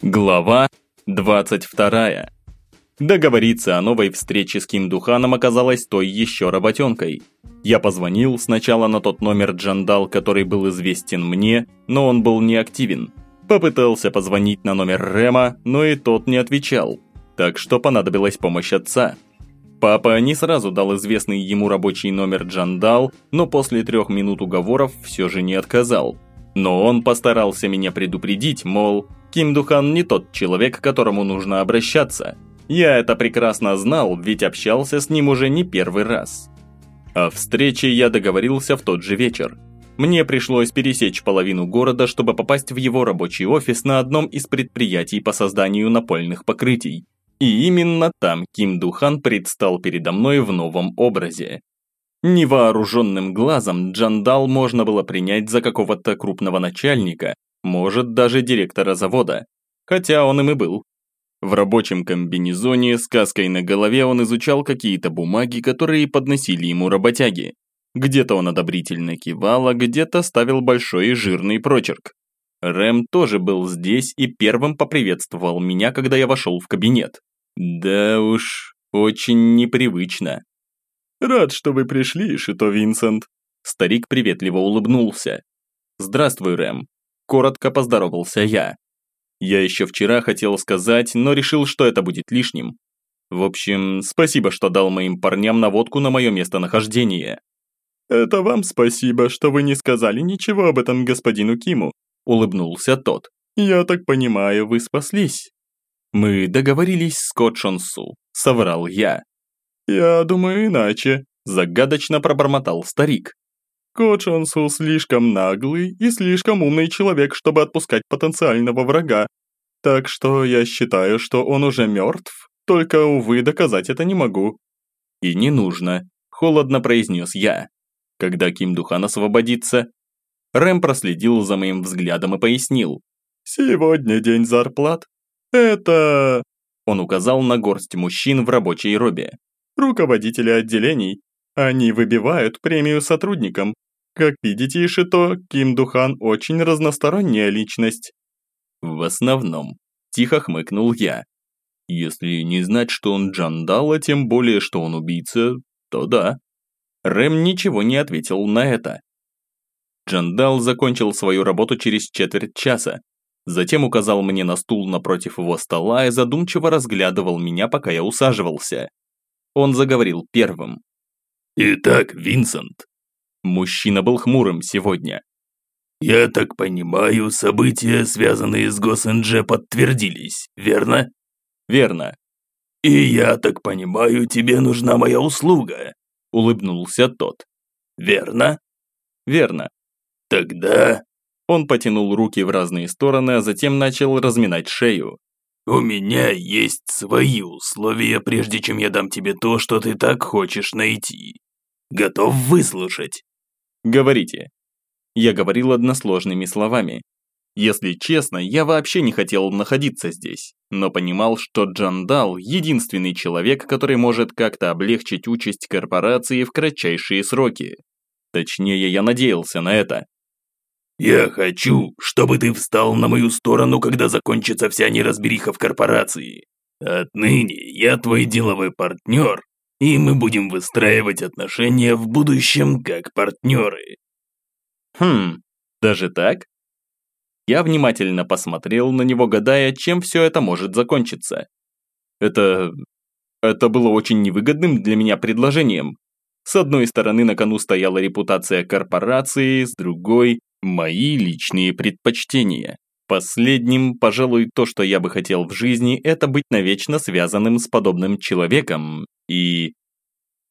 Глава 22. Договориться о новой встрече с Ким Духаном оказалось той еще работенкой. Я позвонил сначала на тот номер Джандал, который был известен мне, но он был неактивен. Попытался позвонить на номер Рема, но и тот не отвечал. Так что понадобилась помощь отца. Папа не сразу дал известный ему рабочий номер Джандал, но после трех минут уговоров все же не отказал. Но он постарался меня предупредить, мол, Ким Духан не тот человек, к которому нужно обращаться. Я это прекрасно знал, ведь общался с ним уже не первый раз. О встрече я договорился в тот же вечер. Мне пришлось пересечь половину города, чтобы попасть в его рабочий офис на одном из предприятий по созданию напольных покрытий. И именно там Ким Духан предстал передо мной в новом образе. Невооруженным глазом Джандал можно было принять за какого-то крупного начальника, может даже директора завода, хотя он им и был. В рабочем комбинезоне с каской на голове он изучал какие-то бумаги, которые подносили ему работяги. Где-то он одобрительно кивал, а где-то ставил большой и жирный прочерк. Рэм тоже был здесь и первым поприветствовал меня, когда я вошел в кабинет. Да уж, очень непривычно. «Рад, что вы пришли, Шито Винсент». Старик приветливо улыбнулся. «Здравствуй, Рэм коротко поздоровался я. Я еще вчера хотел сказать, но решил, что это будет лишним. В общем, спасибо, что дал моим парням наводку на мое местонахождение. «Это вам спасибо, что вы не сказали ничего об этом господину Киму», улыбнулся тот. «Я так понимаю, вы спаслись». «Мы договорились с Котшонсу», соврал я. «Я думаю иначе», загадочно пробормотал старик. Кочансу слишком наглый и слишком умный человек, чтобы отпускать потенциального врага. Так что я считаю, что он уже мертв, только, увы, доказать это не могу». «И не нужно», – холодно произнес я. «Когда Ким Духан освободится?» Рэм проследил за моим взглядом и пояснил. «Сегодня день зарплат. Это...» Он указал на горсть мужчин в рабочей робе. «Руководители отделений. Они выбивают премию сотрудникам, как видите, Ишито, Ким Духан очень разносторонняя личность. В основном, тихо хмыкнул я. Если не знать, что он Джандала, тем более, что он убийца, то да. Рэм ничего не ответил на это. Джандал закончил свою работу через четверть часа, затем указал мне на стул напротив его стола и задумчиво разглядывал меня, пока я усаживался. Он заговорил первым. «Итак, Винсент, Мужчина был хмурым сегодня. «Я так понимаю, события, связанные с ГосНЖ, подтвердились, верно?» «Верно». «И я так понимаю, тебе нужна моя услуга», – улыбнулся тот. «Верно?» «Верно». «Тогда...» Он потянул руки в разные стороны, а затем начал разминать шею. «У меня есть свои условия, прежде чем я дам тебе то, что ты так хочешь найти. Готов выслушать?» Говорите. Я говорил односложными словами. Если честно, я вообще не хотел находиться здесь, но понимал, что Джандал – единственный человек, который может как-то облегчить участь корпорации в кратчайшие сроки. Точнее, я надеялся на это. «Я хочу, чтобы ты встал на мою сторону, когда закончится вся неразбериха в корпорации. Отныне я твой деловой партнер, и мы будем выстраивать отношения в будущем как партнеры». «Хм, даже так?» Я внимательно посмотрел на него, гадая, чем все это может закончиться. Это... это было очень невыгодным для меня предложением. С одной стороны, на кону стояла репутация корпорации, с другой – мои личные предпочтения. Последним, пожалуй, то, что я бы хотел в жизни, это быть навечно связанным с подобным человеком. И...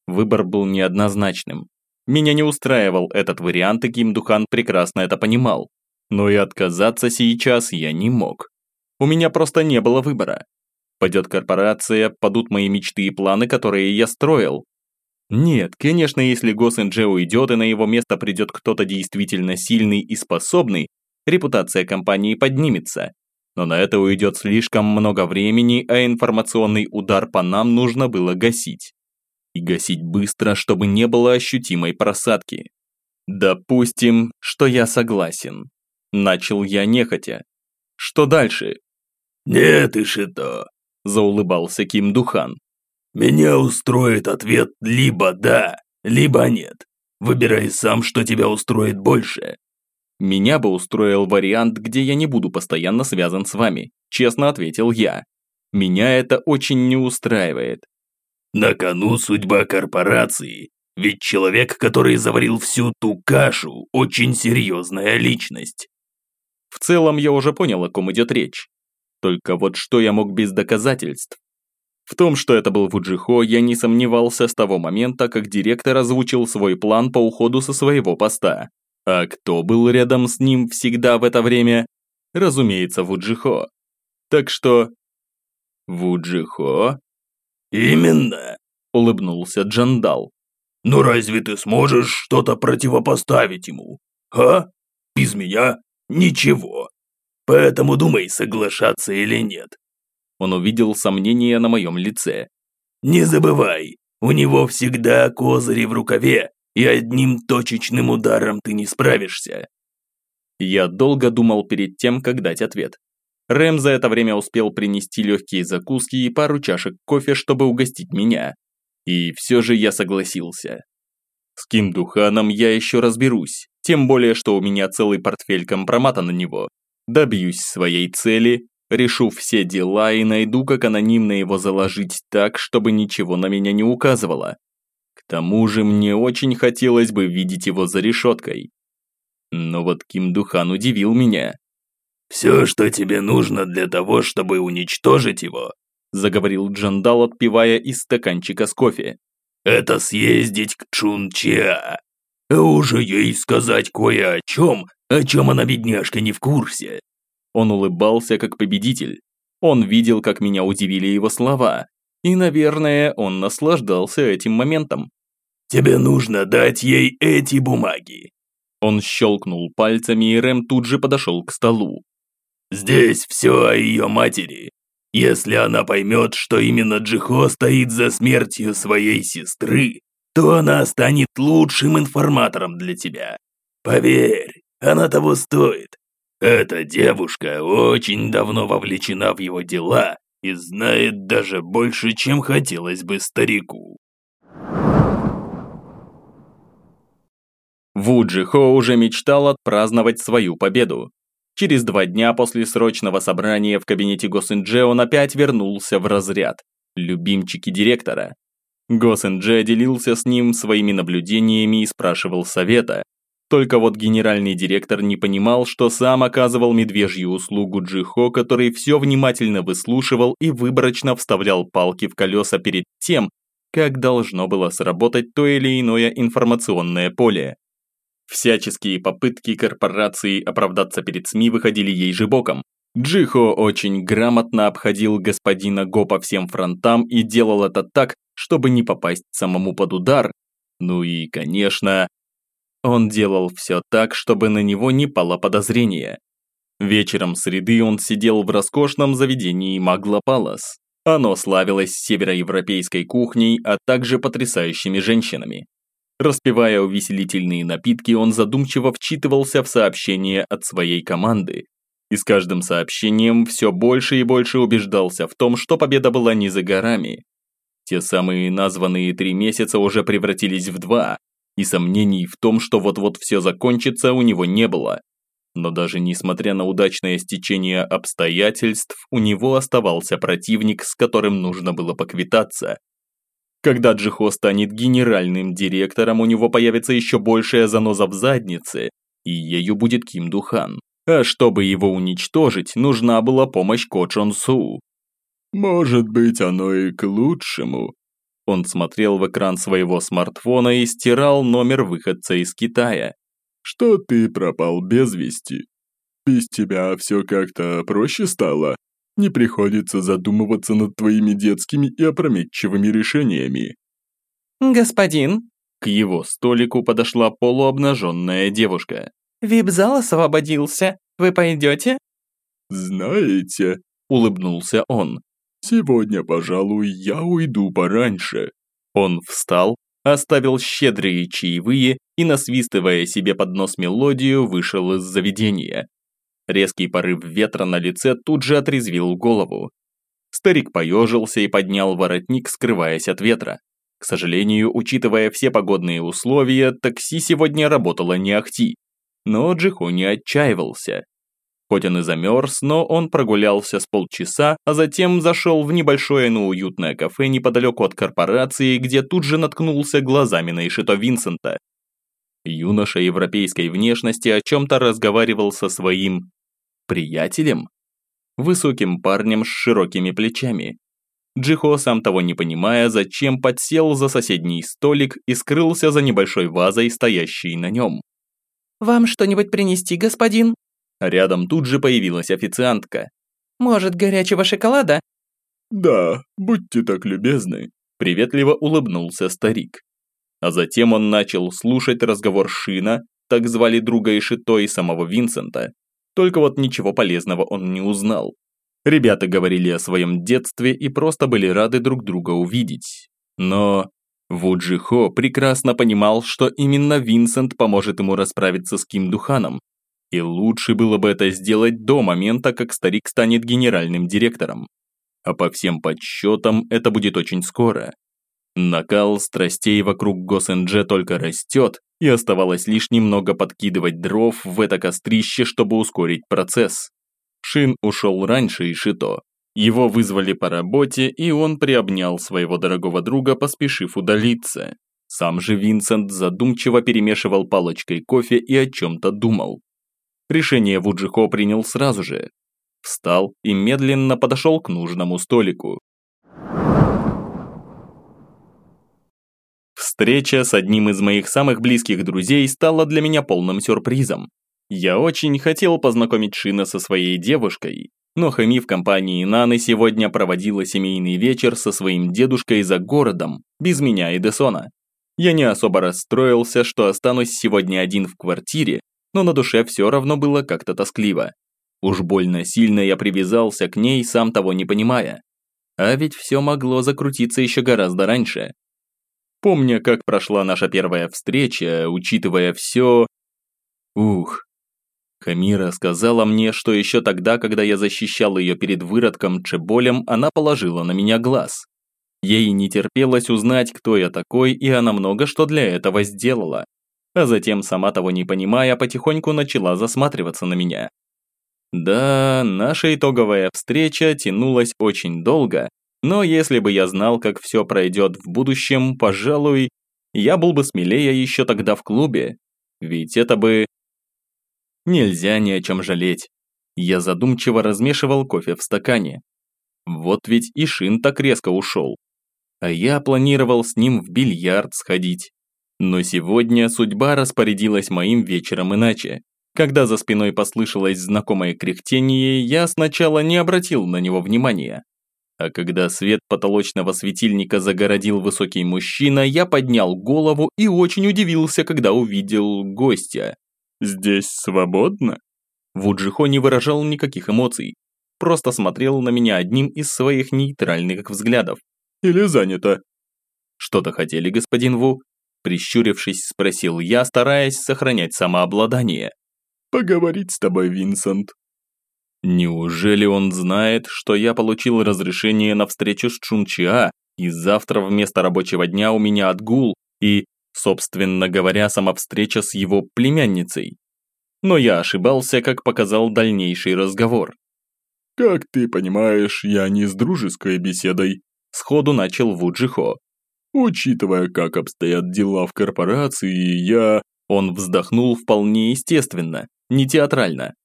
Выбор был неоднозначным. Меня не устраивал этот вариант, и Ким Духан прекрасно это понимал. Но и отказаться сейчас я не мог. У меня просто не было выбора. Пойдет корпорация, падут мои мечты и планы, которые я строил. Нет, конечно, если Госэнджи уйдет и на его место придет кто-то действительно сильный и способный, репутация компании поднимется. Но на это уйдет слишком много времени, а информационный удар по нам нужно было гасить. И гасить быстро, чтобы не было ощутимой просадки. Допустим, что я согласен. Начал я нехотя. Что дальше? «Нет, Ишито», – заулыбался Ким Духан. «Меня устроит ответ либо да, либо нет. Выбирай сам, что тебя устроит больше». «Меня бы устроил вариант, где я не буду постоянно связан с вами», – честно ответил я. «Меня это очень не устраивает». «На кону судьба корпорации, ведь человек, который заварил всю ту кашу, очень серьезная личность». В целом я уже понял, о ком идет речь. Только вот что я мог без доказательств? В том, что это был Вуджихо, я не сомневался с того момента, как директор озвучил свой план по уходу со своего поста. А кто был рядом с ним всегда в это время? Разумеется, Вуджихо. Так что... Вуджихо? Именно, улыбнулся Джандал. Но разве ты сможешь что-то противопоставить ему? А? Без меня ничего. Поэтому думай, соглашаться или нет. Он увидел сомнение на моем лице. Не забывай, у него всегда козыри в рукаве, и одним точечным ударом ты не справишься. Я долго думал перед тем, как дать ответ. Рэм за это время успел принести легкие закуски и пару чашек кофе, чтобы угостить меня. И все же я согласился. С Ким Духаном я еще разберусь, тем более, что у меня целый портфель компромата на него, добьюсь своей цели, решу все дела и найду, как анонимно его заложить так, чтобы ничего на меня не указывало. К тому же мне очень хотелось бы видеть его за решеткой. Но вот Ким Духан удивил меня. «Все, что тебе нужно для того, чтобы уничтожить его», заговорил Джандал, отпивая из стаканчика с кофе. «Это съездить к Чунча, уже ей сказать кое о чем, о чем она, бедняжка, не в курсе?» Он улыбался как победитель. Он видел, как меня удивили его слова. И, наверное, он наслаждался этим моментом. «Тебе нужно дать ей эти бумаги». Он щелкнул пальцами, и Рэм тут же подошел к столу. «Здесь все о ее матери. Если она поймет, что именно Джихо стоит за смертью своей сестры, то она станет лучшим информатором для тебя. Поверь, она того стоит. Эта девушка очень давно вовлечена в его дела и знает даже больше, чем хотелось бы старику. Вуджи Хо уже мечтал отпраздновать свою победу. Через два дня после срочного собрания в кабинете Госиндже он опять вернулся в разряд. Любимчики директора. Госиндже делился с ним своими наблюдениями и спрашивал совета, только вот генеральный директор не понимал, что сам оказывал медвежью услугу Джихо, который все внимательно выслушивал и выборочно вставлял палки в колеса перед тем, как должно было сработать то или иное информационное поле. Всяческие попытки корпорации оправдаться перед СМИ выходили ей же боком. Джихо очень грамотно обходил господина Го по всем фронтам и делал это так, чтобы не попасть самому под удар. Ну и, конечно, он делал все так, чтобы на него не пало подозрение. Вечером среды он сидел в роскошном заведении Магла Палас. Оно славилось североевропейской кухней, а также потрясающими женщинами. Распивая увеселительные напитки, он задумчиво вчитывался в сообщения от своей команды. И с каждым сообщением все больше и больше убеждался в том, что победа была не за горами. Те самые названные три месяца уже превратились в два, и сомнений в том, что вот-вот все закончится, у него не было. Но даже несмотря на удачное стечение обстоятельств, у него оставался противник, с которым нужно было поквитаться. Когда Джихо станет генеральным директором, у него появится еще большая заноза в заднице, и ею будет Ким Духан. А чтобы его уничтожить, нужна была помощь Ко Чон Су. «Может быть, оно и к лучшему», он смотрел в экран своего смартфона и стирал номер выходца из Китая. «Что ты пропал без вести? Без тебя все как-то проще стало. Не приходится задумываться над твоими детскими и опрометчивыми решениями». «Господин?» К его столику подошла полуобнаженная девушка. «Вип-зал освободился. Вы пойдете?» «Знаете», – улыбнулся он, Сегодня, пожалуй, я уйду пораньше. Он встал, оставил щедрые чаевые и, насвистывая себе под нос мелодию, вышел из заведения. Резкий порыв ветра на лице тут же отрезвил голову. Старик поежился и поднял воротник, скрываясь от ветра. К сожалению, учитывая все погодные условия, такси сегодня работало не ахти. Но Джихо не отчаивался. Хоть он и замерз, но он прогулялся с полчаса, а затем зашел в небольшое, но уютное кафе неподалеку от корпорации, где тут же наткнулся глазами на Ишито Винсента. Юноша европейской внешности о чем-то разговаривал со своим... приятелем? Высоким парнем с широкими плечами. Джихо, сам того не понимая, зачем подсел за соседний столик и скрылся за небольшой вазой, стоящей на нем. «Вам что-нибудь принести, господин?» Рядом тут же появилась официантка. «Может, горячего шоколада?» «Да, будьте так любезны», – приветливо улыбнулся старик. А затем он начал слушать разговор Шина, так звали друга Ишито и самого Винсента. Только вот ничего полезного он не узнал. Ребята говорили о своем детстве и просто были рады друг друга увидеть. Но Вуджихо прекрасно понимал, что именно Винсент поможет ему расправиться с Ким Духаном. И лучше было бы это сделать до момента, как старик станет генеральным директором. А по всем подсчетам это будет очень скоро. Накал страстей вокруг Госэндже только растет, и оставалось лишь немного подкидывать дров в это кострище, чтобы ускорить процесс. Шин ушел раньше Ишито. Его вызвали по работе, и он приобнял своего дорогого друга, поспешив удалиться. Сам же Винсент задумчиво перемешивал палочкой кофе и о чем-то думал. Решение Вуджихо принял сразу же. Встал и медленно подошел к нужному столику. Встреча с одним из моих самых близких друзей стала для меня полным сюрпризом. Я очень хотел познакомить Шина со своей девушкой, но Хами в компании Наны сегодня проводила семейный вечер со своим дедушкой за городом, без меня и Десона. Я не особо расстроился, что останусь сегодня один в квартире, но на душе все равно было как-то тоскливо. Уж больно сильно я привязался к ней, сам того не понимая. А ведь все могло закрутиться еще гораздо раньше. Помня, как прошла наша первая встреча, учитывая все... Ух, Хамира сказала мне, что еще тогда, когда я защищал ее перед выродком Чеболем, она положила на меня глаз. Ей не терпелось узнать, кто я такой, и она много что для этого сделала. А затем, сама того не понимая, потихоньку начала засматриваться на меня. Да, наша итоговая встреча тянулась очень долго, но если бы я знал, как все пройдет в будущем, пожалуй, я был бы смелее еще тогда в клубе. Ведь это бы Нельзя ни о чем жалеть. Я задумчиво размешивал кофе в стакане. Вот ведь и Шин так резко ушел. А я планировал с ним в бильярд сходить. Но сегодня судьба распорядилась моим вечером иначе. Когда за спиной послышалось знакомое кряхтение, я сначала не обратил на него внимания. А когда свет потолочного светильника загородил высокий мужчина, я поднял голову и очень удивился, когда увидел гостя. «Здесь свободно?» Вуджихо не выражал никаких эмоций, просто смотрел на меня одним из своих нейтральных взглядов. «Или занято?» «Что-то хотели, господин Ву?» Прищурившись, спросил я, стараясь сохранять самообладание. «Поговорить с тобой, Винсент». Неужели он знает, что я получил разрешение на встречу с Чунчиа, и завтра вместо рабочего дня у меня отгул, и Собственно говоря, сама встреча с его племянницей. Но я ошибался, как показал дальнейший разговор. «Как ты понимаешь, я не с дружеской беседой», – сходу начал Вуджихо. «Учитывая, как обстоят дела в корпорации, я...» Он вздохнул вполне естественно, не театрально.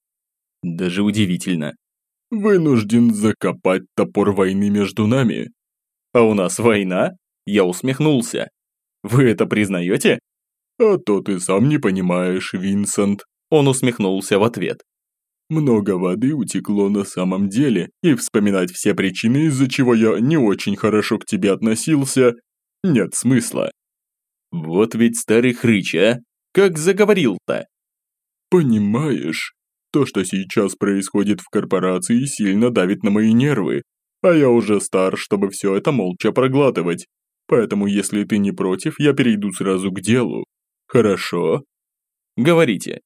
Даже удивительно. «Вынужден закопать топор войны между нами». «А у нас война?» Я усмехнулся. Вы это признаете?» «А то ты сам не понимаешь, Винсент», – он усмехнулся в ответ. «Много воды утекло на самом деле, и вспоминать все причины, из-за чего я не очень хорошо к тебе относился, нет смысла». «Вот ведь старый хрыч, а? Как заговорил-то?» «Понимаешь, то, что сейчас происходит в корпорации, сильно давит на мои нервы, а я уже стар, чтобы все это молча проглатывать. Поэтому, если ты не против, я перейду сразу к делу. Хорошо? Говорите.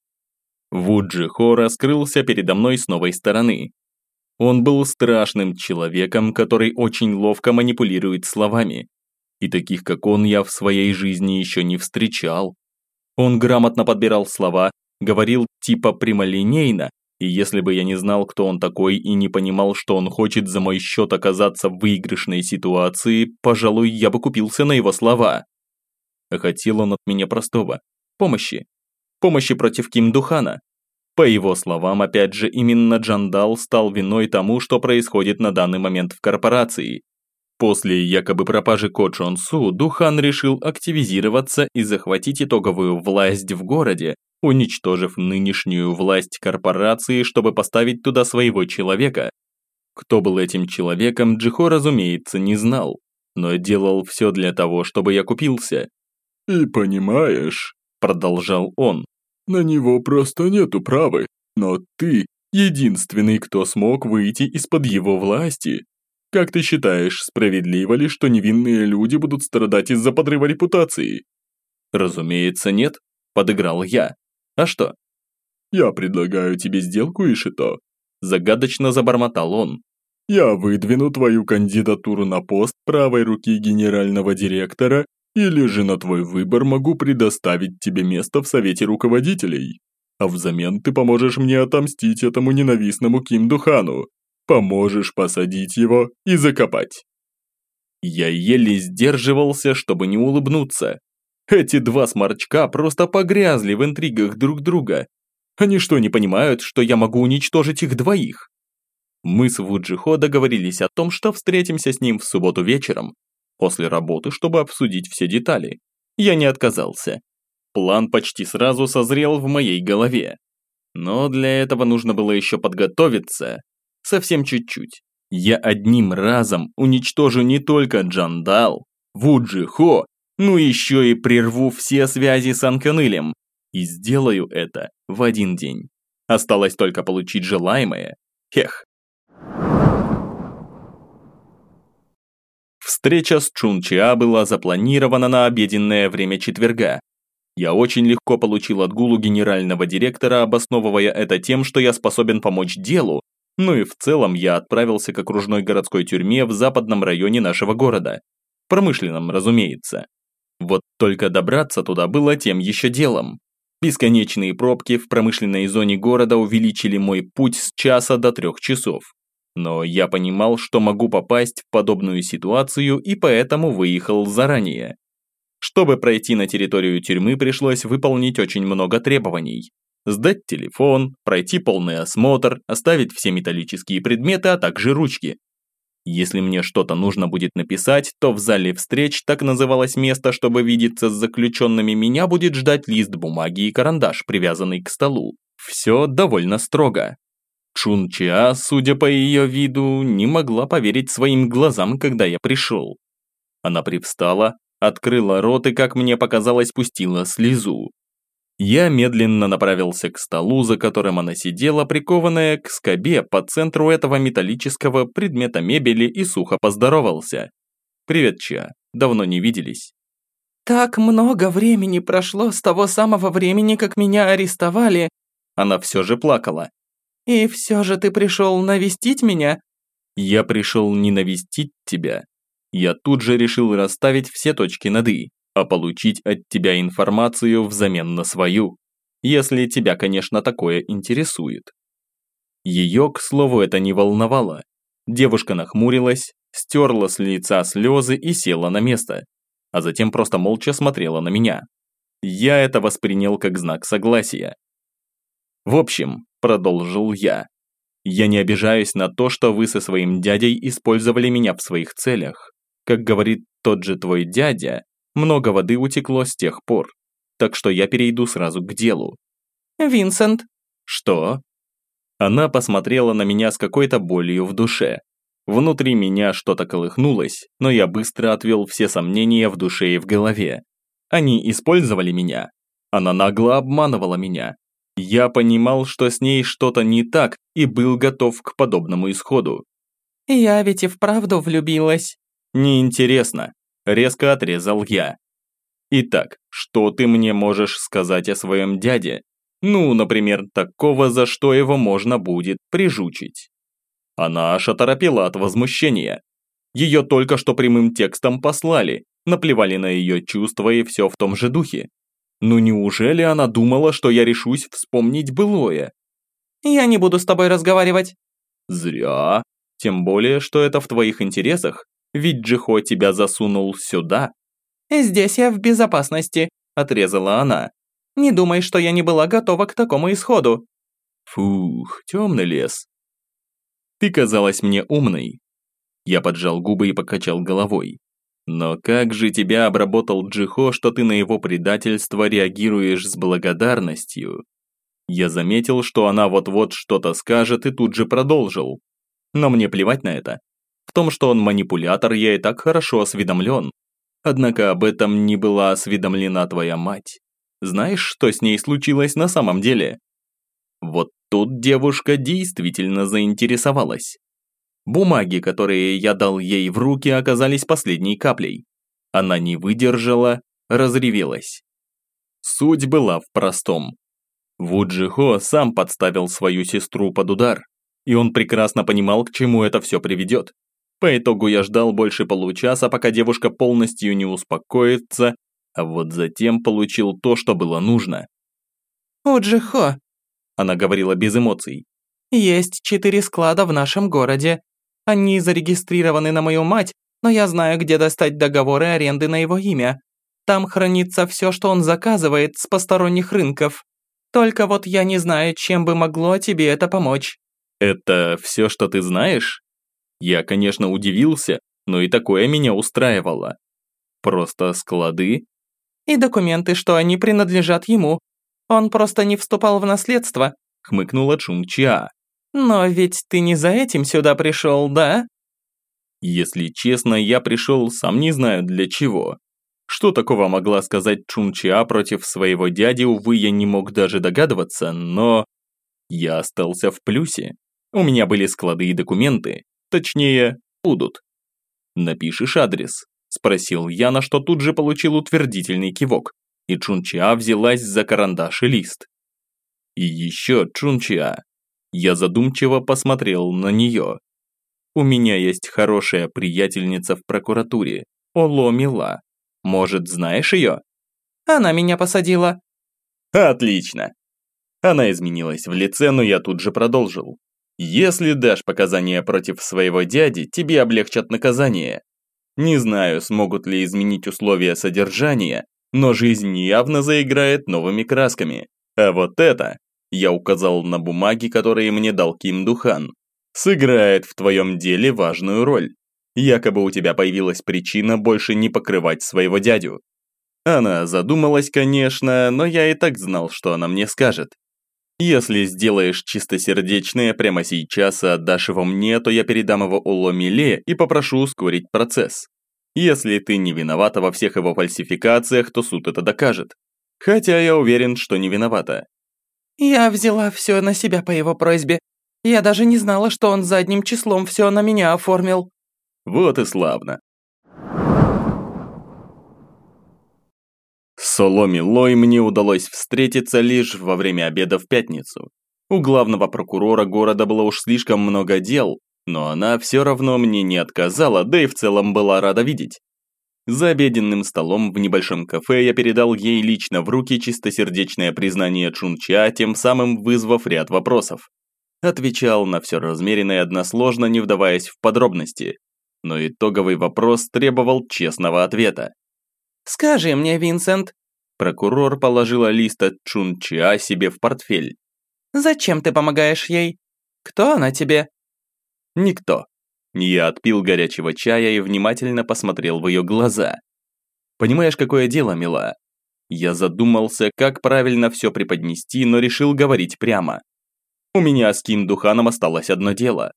Вуджи Хо раскрылся передо мной с новой стороны. Он был страшным человеком, который очень ловко манипулирует словами. И таких, как он, я в своей жизни еще не встречал. Он грамотно подбирал слова, говорил типа прямолинейно, и если бы я не знал, кто он такой, и не понимал, что он хочет за мой счет оказаться в выигрышной ситуации, пожалуй, я бы купился на его слова. Хотел он от меня простого – помощи. Помощи против Ким Духана. По его словам, опять же, именно Джандал стал виной тому, что происходит на данный момент в корпорации. После якобы пропажи Ко Чон Су, Духан решил активизироваться и захватить итоговую власть в городе, уничтожив нынешнюю власть корпорации, чтобы поставить туда своего человека. Кто был этим человеком, Джихо, разумеется, не знал, но делал все для того, чтобы я купился. «И понимаешь», – продолжал он, – «на него просто нету правы, но ты единственный, кто смог выйти из-под его власти. Как ты считаешь, справедливо ли, что невинные люди будут страдать из-за подрыва репутации?» «Разумеется, нет», – подыграл я. А что? Я предлагаю тебе сделку, Ишито. Загадочно забормотал он. Я выдвину твою кандидатуру на пост правой руки генерального директора или же на твой выбор могу предоставить тебе место в совете руководителей. А взамен ты поможешь мне отомстить этому ненавистному Ким Духану. Поможешь посадить его и закопать. Я еле сдерживался, чтобы не улыбнуться. Эти два сморчка просто погрязли в интригах друг друга. Они что, не понимают, что я могу уничтожить их двоих? Мы с Вуджихо договорились о том, что встретимся с ним в субботу вечером, после работы, чтобы обсудить все детали. Я не отказался. План почти сразу созрел в моей голове. Но для этого нужно было еще подготовиться. Совсем чуть-чуть. Я одним разом уничтожу не только Джандал, Вуджихо ну еще и прерву все связи с Анканылем. И сделаю это в один день. Осталось только получить желаемое. Эх. Встреча с Чунчиа была запланирована на обеденное время четверга. Я очень легко получил отгул у генерального директора, обосновывая это тем, что я способен помочь делу, ну и в целом я отправился к окружной городской тюрьме в западном районе нашего города. Промышленном, разумеется. Вот только добраться туда было тем еще делом. Бесконечные пробки в промышленной зоне города увеличили мой путь с часа до трех часов. Но я понимал, что могу попасть в подобную ситуацию и поэтому выехал заранее. Чтобы пройти на территорию тюрьмы, пришлось выполнить очень много требований. Сдать телефон, пройти полный осмотр, оставить все металлические предметы, а также ручки. Если мне что-то нужно будет написать, то в зале встреч, так называлось место, чтобы видеться с заключенными, меня будет ждать лист бумаги и карандаш, привязанный к столу. Все довольно строго. Чун Чиа, судя по ее виду, не могла поверить своим глазам, когда я пришел. Она привстала, открыла рот и, как мне показалось, пустила слезу. Я медленно направился к столу, за которым она сидела, прикованная к скобе по центру этого металлического предмета мебели и сухо поздоровался. «Привет, Ча. Давно не виделись». «Так много времени прошло с того самого времени, как меня арестовали». Она все же плакала. «И все же ты пришел навестить меня?» «Я пришел не навестить тебя. Я тут же решил расставить все точки над «и» а получить от тебя информацию взамен на свою, если тебя, конечно, такое интересует. Ее, к слову, это не волновало. Девушка нахмурилась, стерла с лица слезы и села на место, а затем просто молча смотрела на меня. Я это воспринял как знак согласия. В общем, продолжил я, я не обижаюсь на то, что вы со своим дядей использовали меня в своих целях. Как говорит тот же твой дядя, много воды утекло с тех пор, так что я перейду сразу к делу. «Винсент». «Что?» Она посмотрела на меня с какой-то болью в душе. Внутри меня что-то колыхнулось, но я быстро отвел все сомнения в душе и в голове. Они использовали меня. Она нагло обманывала меня. Я понимал, что с ней что-то не так и был готов к подобному исходу. «Я ведь и вправду влюбилась». «Неинтересно. Резко отрезал я. Итак, что ты мне можешь сказать о своем дяде? Ну, например, такого, за что его можно будет прижучить. Она аж оторопела от возмущения. Ее только что прямым текстом послали, наплевали на ее чувства и все в том же духе. Ну неужели она думала, что я решусь вспомнить былое? «Я не буду с тобой разговаривать». Зря. Тем более, что это в твоих интересах, ведь Джихо тебя засунул сюда. «Здесь я в безопасности», – отрезала она. «Не думай, что я не была готова к такому исходу». Фух, темный лес. Ты казалась мне умной. Я поджал губы и покачал головой. Но как же тебя обработал Джихо, что ты на его предательство реагируешь с благодарностью? Я заметил, что она вот-вот что-то скажет и тут же продолжил. Но мне плевать на это. В том, что он манипулятор, я и так хорошо осведомлен. Однако об этом не была осведомлена твоя мать. Знаешь, что с ней случилось на самом деле? Вот тут девушка действительно заинтересовалась. Бумаги, которые я дал ей в руки, оказались последней каплей. Она не выдержала, разревелась. Суть была в простом. Вуджихо сам подставил свою сестру под удар, и он прекрасно понимал, к чему это все приведет. По итогу я ждал больше получаса, пока девушка полностью не успокоится, а вот затем получил то, что было нужно. «Уджихо», – она говорила без эмоций, – «есть четыре склада в нашем городе. Они зарегистрированы на мою мать, но я знаю, где достать договоры аренды на его имя. Там хранится все, что он заказывает с посторонних рынков. Только вот я не знаю, чем бы могло тебе это помочь». «Это все, что ты знаешь?» Я, конечно, удивился, но и такое меня устраивало. Просто склады? И документы, что они принадлежат ему. Он просто не вступал в наследство, хмыкнула Чунча. «Но ведь ты не за этим сюда пришел, да?» Если честно, я пришел сам не знаю для чего. Что такого могла сказать Чунча против своего дяди, увы, я не мог даже догадываться, но... Я остался в плюсе. У меня были склады и документы. Точнее, будут. «Напишешь адрес?» – спросил я, на что тут же получил утвердительный кивок. И Чунча взялась за карандаш и лист. И еще Чунча, я задумчиво посмотрел на нее. У меня есть хорошая приятельница в прокуратуре, Оло Мила. Может, знаешь ее? Она меня посадила. Отлично. Она изменилась в лице, но я тут же продолжил. Если дашь показания против своего дяди, тебе облегчат наказание. Не знаю, смогут ли изменить условия содержания, но жизнь явно заиграет новыми красками. А вот это я указал на бумаги, которые мне дал Ким Духан, сыграет в твоем деле важную роль. Якобы у тебя появилась причина больше не покрывать своего дядю. Она задумалась, конечно, но я и так знал, что она мне скажет. Если сделаешь чистосердечное прямо сейчас и отдашь его мне, то я передам его Миле и попрошу ускорить процесс. Если ты не виновата во всех его фальсификациях, то суд это докажет. Хотя я уверен, что не виновата. «Я взяла все на себя по его просьбе. Я даже не знала, что он задним числом все на меня оформил». Вот и славно. Соломи Лой мне удалось встретиться лишь во время обеда в пятницу. У главного прокурора города было уж слишком много дел, но она все равно мне не отказала, да и в целом была рада видеть. За обеденным столом в небольшом кафе я передал ей лично в руки чистосердечное признание Чунча, тем самым вызвав ряд вопросов. Отвечал на все размеренно и односложно, не вдаваясь в подробности. Но итоговый вопрос требовал честного ответа. «Скажи мне, Винсент...» Прокурор положила лист от Чунча себе в портфель. «Зачем ты помогаешь ей? Кто она тебе?» «Никто. Я отпил горячего чая и внимательно посмотрел в ее глаза. «Понимаешь, какое дело, мила?» Я задумался, как правильно все преподнести, но решил говорить прямо. У меня с Ким Духаном осталось одно дело.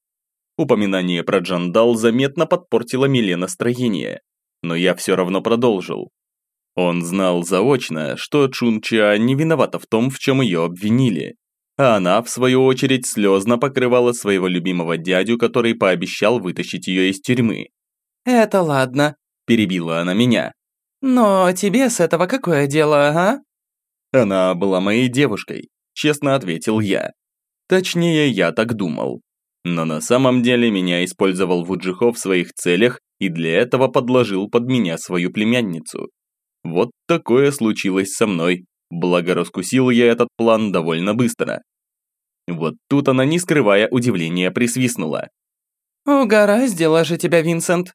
Упоминание про Джандал заметно подпортило Миле настроение, но я все равно продолжил. Он знал заочно, что Чунча не виновата в том, в чем ее обвинили, а она, в свою очередь, слезно покрывала своего любимого дядю, который пообещал вытащить ее из тюрьмы. «Это ладно», – перебила она меня. «Но тебе с этого какое дело, а?» Она была моей девушкой. честно ответил я. Точнее, я так думал. Но на самом деле меня использовал Вуджихо в своих целях и для этого подложил под меня свою племянницу. Вот такое случилось со мной, благо раскусил я этот план довольно быстро. Вот тут она, не скрывая удивления, присвистнула. «Угораздило же тебя, Винсент!»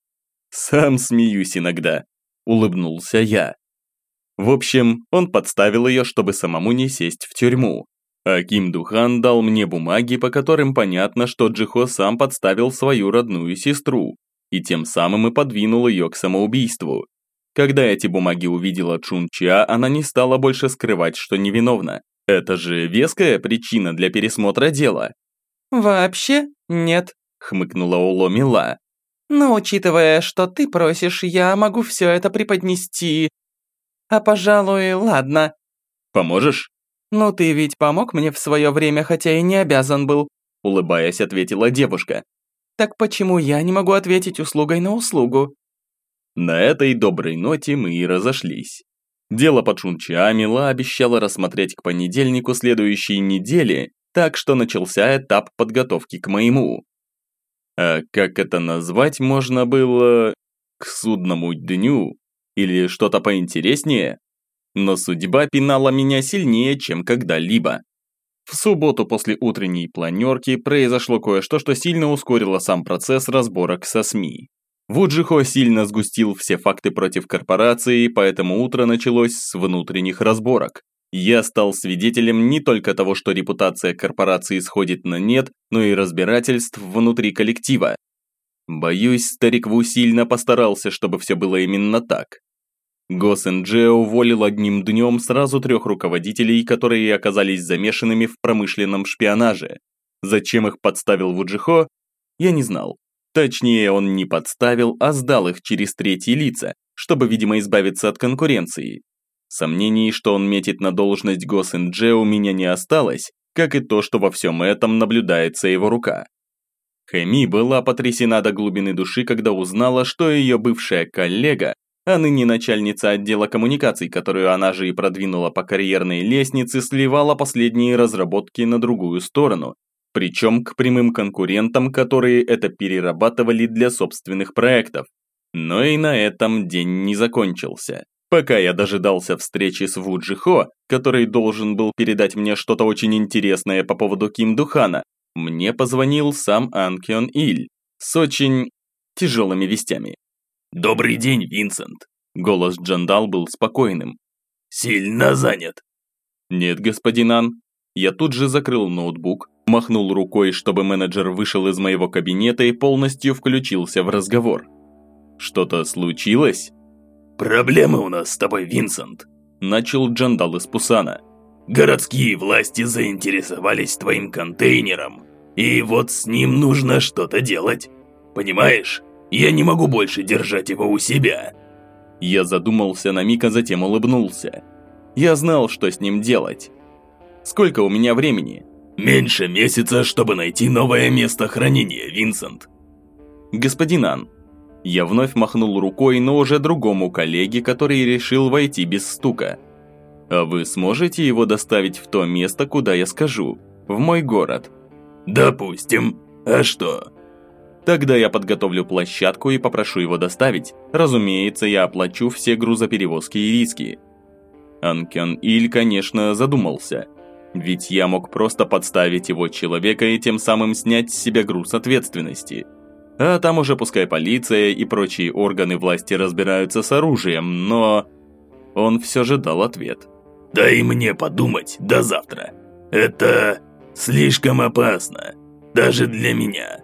«Сам смеюсь иногда», – улыбнулся я. В общем, он подставил ее, чтобы самому не сесть в тюрьму. А Ким Духан дал мне бумаги, по которым понятно, что Джихо сам подставил свою родную сестру, и тем самым и подвинул ее к самоубийству. Когда эти бумаги увидела Чун Ча, она не стала больше скрывать, что невиновна. Это же веская причина для пересмотра дела. «Вообще нет», – хмыкнула Уло Мила. «Но учитывая, что ты просишь, я могу все это преподнести а пожалуй, ладно. Поможешь? Ну ты ведь помог мне в свое время, хотя и не обязан был. Улыбаясь, ответила девушка. Так почему я не могу ответить услугой на услугу? На этой доброй ноте мы и разошлись. Дело под Шунча Мила обещала рассмотреть к понедельнику следующей недели, так что начался этап подготовки к моему. А как это назвать можно было... К судному дню или что-то поинтереснее? Но судьба пинала меня сильнее, чем когда-либо. В субботу после утренней планерки произошло кое-что, что сильно ускорило сам процесс разборок со СМИ. Вуджихо сильно сгустил все факты против корпорации, поэтому утро началось с внутренних разборок. Я стал свидетелем не только того, что репутация корпорации сходит на нет, но и разбирательств внутри коллектива. Боюсь, старик Ву сильно постарался, чтобы все было именно так. Госэнджи уволил одним днем сразу трех руководителей, которые оказались замешанными в промышленном шпионаже. Зачем их подставил Вуджихо, я не знал. Точнее, он не подставил, а сдал их через третьи лица, чтобы, видимо, избавиться от конкуренции. Сомнений, что он метит на должность Госэнджи у меня не осталось, как и то, что во всем этом наблюдается его рука. Хэми была потрясена до глубины души, когда узнала, что ее бывшая коллега а ныне начальница отдела коммуникаций, которую она же и продвинула по карьерной лестнице, сливала последние разработки на другую сторону, причем к прямым конкурентам, которые это перерабатывали для собственных проектов. Но и на этом день не закончился. Пока я дожидался встречи с Вуджи Хо, который должен был передать мне что-то очень интересное по поводу Ким Духана, мне позвонил сам Анкион Иль с очень тяжелыми вестями. «Добрый день, Винсент!» Голос Джандал был спокойным. «Сильно занят?» «Нет, господин Ан». Я тут же закрыл ноутбук, махнул рукой, чтобы менеджер вышел из моего кабинета и полностью включился в разговор. «Что-то случилось?» «Проблемы у нас с тобой, Винсент», – начал Джандал из Пусана. «Городские власти заинтересовались твоим контейнером, и вот с ним нужно что-то делать. Понимаешь?» Я не могу больше держать его у себя». Я задумался на миг, а затем улыбнулся. Я знал, что с ним делать. Сколько у меня времени? Меньше месяца, чтобы найти новое место хранения, Винсент. Господин Ан. Я вновь махнул рукой, но уже другому коллеге, который решил войти без стука. А вы сможете его доставить в то место, куда я скажу? В мой город? Допустим. А что? Тогда я подготовлю площадку и попрошу его доставить. Разумеется, я оплачу все грузоперевозки и риски. Анкен Иль, конечно, задумался. Ведь я мог просто подставить его человека и тем самым снять с себя груз ответственности. А там уже пускай полиция и прочие органы власти разбираются с оружием, но... Он все же дал ответ. «Дай мне подумать до завтра. Это слишком опасно. Даже для меня».